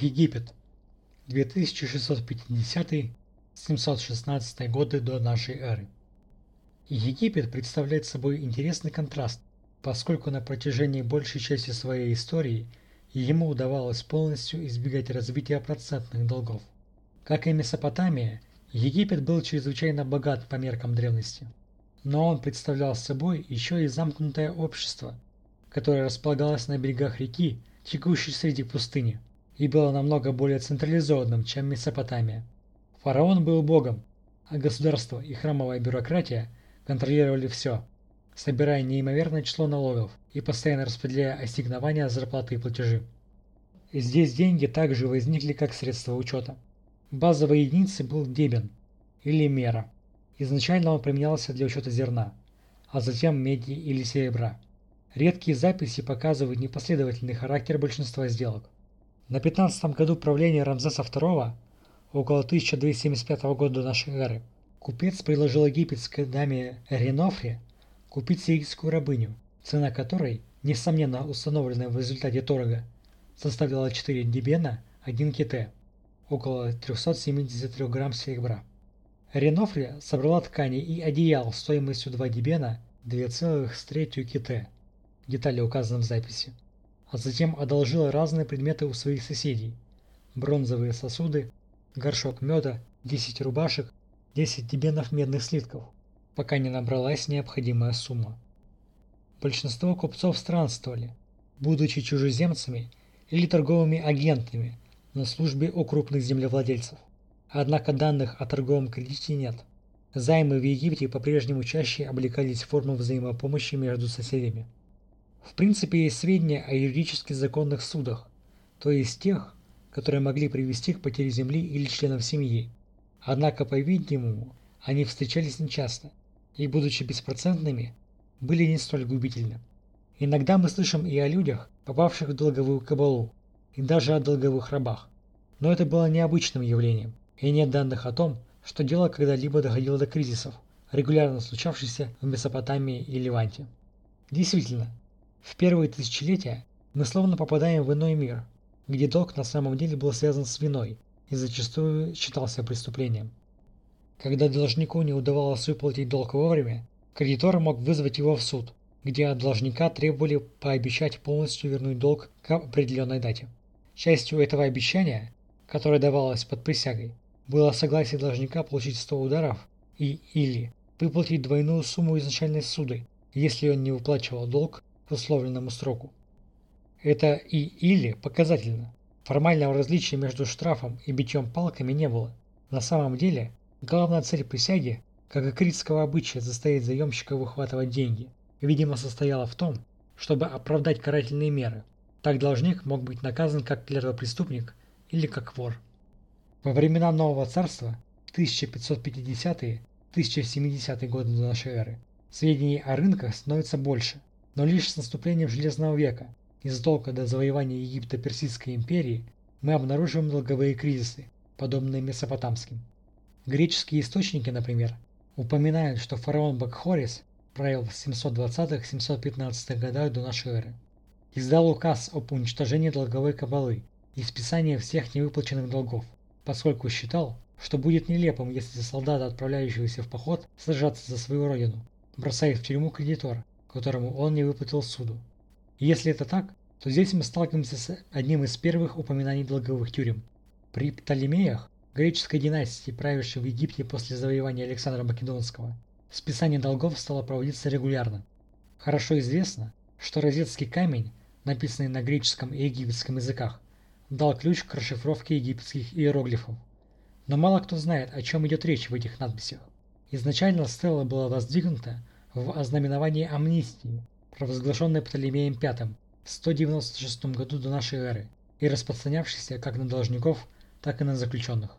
Египет. 2650-716 годы до нашей эры. Египет представляет собой интересный контраст, поскольку на протяжении большей части своей истории ему удавалось полностью избегать развития процентных долгов. Как и Месопотамия, Египет был чрезвычайно богат по меркам древности. Но он представлял собой еще и замкнутое общество, которое располагалось на берегах реки, текущей среди пустыни и было намного более централизованным, чем Месопотамия. Фараон был богом, а государство и храмовая бюрократия контролировали все, собирая неимоверное число налогов и постоянно распределяя ассигнования, зарплаты и платежи. Здесь деньги также возникли как средство учета. Базовой единицей был дебен или мера. Изначально он применялся для учета зерна, а затем меди или серебра. Редкие записи показывают непоследовательный характер большинства сделок. На 15 году правления Рамзеса II, около 1275 года до нашей эры, купец предложил египетской даме Ренофре купить сирийскую рабыню, цена которой, несомненно установленная в результате торга, составляла 4 дебена, 1 ките, около 373 грамм серебра. Ренофре собрала ткани и одеял стоимостью 2 дебена, 2,3 ките. Детали указаны в записи а затем одолжила разные предметы у своих соседей. Бронзовые сосуды, горшок меда, 10 рубашек, 10 дебенов медных слитков, пока не набралась необходимая сумма. Большинство купцов странствовали, будучи чужеземцами или торговыми агентами на службе у крупных землевладельцев. Однако данных о торговом кредите нет. Займы в Египте по-прежнему чаще облекались в форму взаимопомощи между соседями. В принципе, есть сведения о юридически законных судах, то есть тех, которые могли привести к потере земли или членов семьи. Однако, по-видимому, они встречались нечасто и, будучи беспроцентными, были не столь губительны. Иногда мы слышим и о людях, попавших в долговую кабалу, и даже о долговых рабах. Но это было необычным явлением, и нет данных о том, что дело когда-либо доходило до кризисов, регулярно случавшихся в Месопотамии и Ливанте. Действительно, в первые тысячелетия мы словно попадаем в иной мир, где долг на самом деле был связан с виной и зачастую считался преступлением. Когда должнику не удавалось выплатить долг вовремя, кредитор мог вызвать его в суд, где от должника требовали пообещать полностью вернуть долг к определенной дате. Частью этого обещания, которое давалось под присягой, было согласие должника получить 100 ударов и или выплатить двойную сумму изначальной суды, если он не выплачивал долг условленному сроку. Это и или показательно. Формального различия между штрафом и битьем палками не было. На самом деле, главная цель присяги, как и критского обычая заставить заемщика выхватывать деньги, видимо состояла в том, чтобы оправдать карательные меры. Так должник мог быть наказан как клятвопреступник или как вор. Во времена Нового Царства, 1550-1070 годы до нашей эры, сведений о рынках становится больше – но лишь с наступлением Железного века и задолго до завоевания Египта Персидской империи мы обнаруживаем долговые кризисы, подобные месопотамским. Греческие источники, например, упоминают, что фараон Бакхорис правил в 720-715 годах до нашей эры. Издал указ об уничтожении долговой кабалы и списании всех невыплаченных долгов, поскольку считал, что будет нелепым, если солдат, отправляющийся в поход, сражаться за свою родину, бросает в тюрьму кредитора, которому он не выплатил суду. И если это так, то здесь мы сталкиваемся с одним из первых упоминаний долговых тюрем. При Птолемеях, греческой династии, правившей в Египте после завоевания Александра Македонского, списание долгов стало проводиться регулярно. Хорошо известно, что розетский камень, написанный на греческом и египетском языках, дал ключ к расшифровке египетских иероглифов. Но мало кто знает, о чем идет речь в этих надписях. Изначально стела была воздвигнута в ознаменовании амнистии, провозглашенной Птолемеем V в 196 году до нашей эры и распространявшейся как на должников, так и на заключенных.